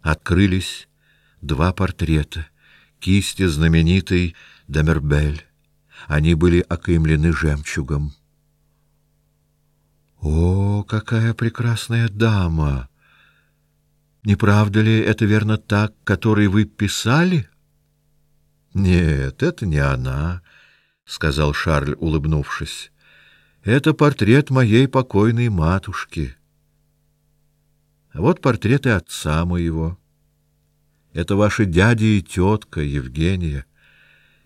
Открылись два портрета кисти знаменитой Дамербель. Они были окаймлены жемчугом. О, какая прекрасная дама! Не правда ли это верно так, который вы писали? Нет, это не она, сказал Шарль, улыбнувшись. Это портрет моей покойной матушки. Вот портреты отца моего. Это ваши дядя и тетка Евгения.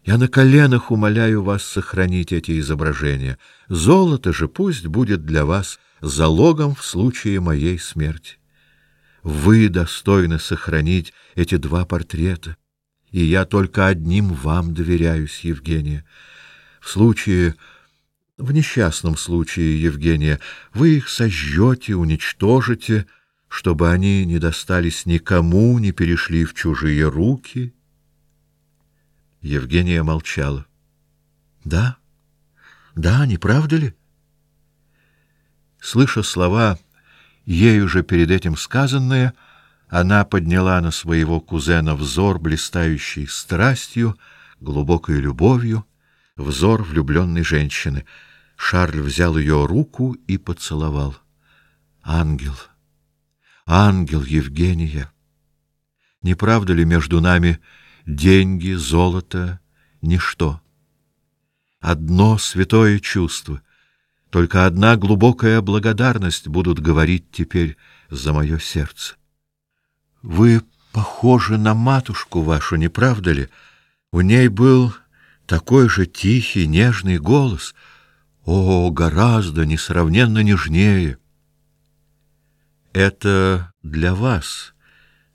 Я на коленах умоляю вас сохранить эти изображения. Золото же пусть будет для вас залогом в случае моей смерти. Вы достойны сохранить эти два портрета, и я только одним вам доверяюсь, Евгения. В случае в несчастном случае, Евгения, вы их сожжете, уничтожите, чтобы они не достались никому, не перешли в чужие руки. Евгения молчала. Да? Да, не правда ли? Слыша слова, ею же перед этим сказанные, она подняла на своего кузена взор, блистающий страстью, глубокой любовью, взор влюбленной женщины. Шарль взял ее руку и поцеловал. Ангел, ангел Евгения, не правда ли между нами деньги, золото ничто? Одно святое чувство, только одна глубокая благодарность будут говорить теперь за мое сердце. Вы похожи на матушку вашу, не правда ли? У ней был такой же тихий, нежный голос, о, гораздо несравненно нежнее. Это для вас,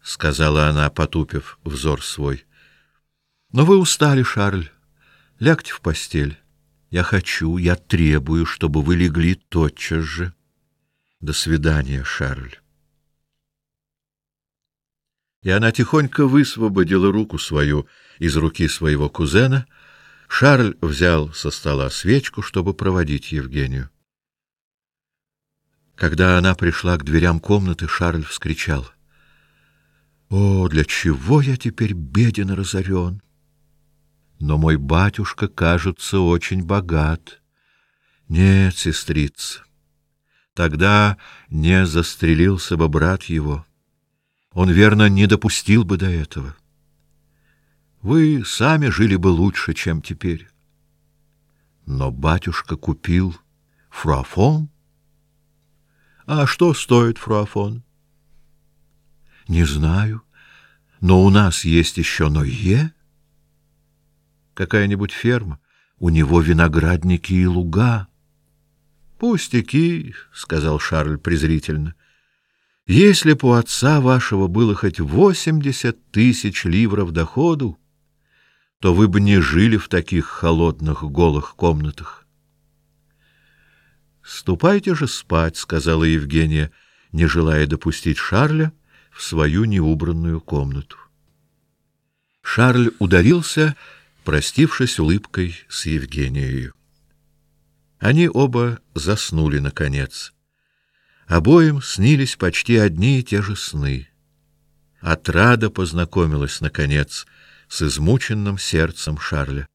сказала она, потупив взор свой. Но вы устали, Шарль. Лягте в постель. Я хочу, я требую, чтобы вы легли тотчас же. До свидания, Шарль. И она тихонько высвободила руку свою из руки своего кузена. Шарль взял со стола свечку, чтобы проводить Евгению. Когда она пришла к дверям комнаты, Шарль вскричал: "О, для чего я теперь беден и разорен? Но мой батюшка, кажется, очень богат. Нет, сестрица, тогда не застрелился бы брат его. Он верно не допустил бы до этого. Вы сами жили бы лучше, чем теперь. Но батюшка купил фруафон. А что стоит фруафон? Не знаю, но у нас есть еще Нойе. Какая-нибудь ферма, у него виноградники и луга. Пустяки, сказал Шарль презрительно. Если б у отца вашего было хоть восемьдесят тысяч ливров доходу, то вы бы не жили в таких холодных голых комнатах. Ступайте же спать, сказала Евгения, не желая допустить Шарля в свою неубранную комнату. Шарль удалился, простившись улыбкой с Евгенией. Они оба заснули наконец. Обоим снились почти одни и те же сны. Отрада познакомилась наконец с измученным сердцем Шарля.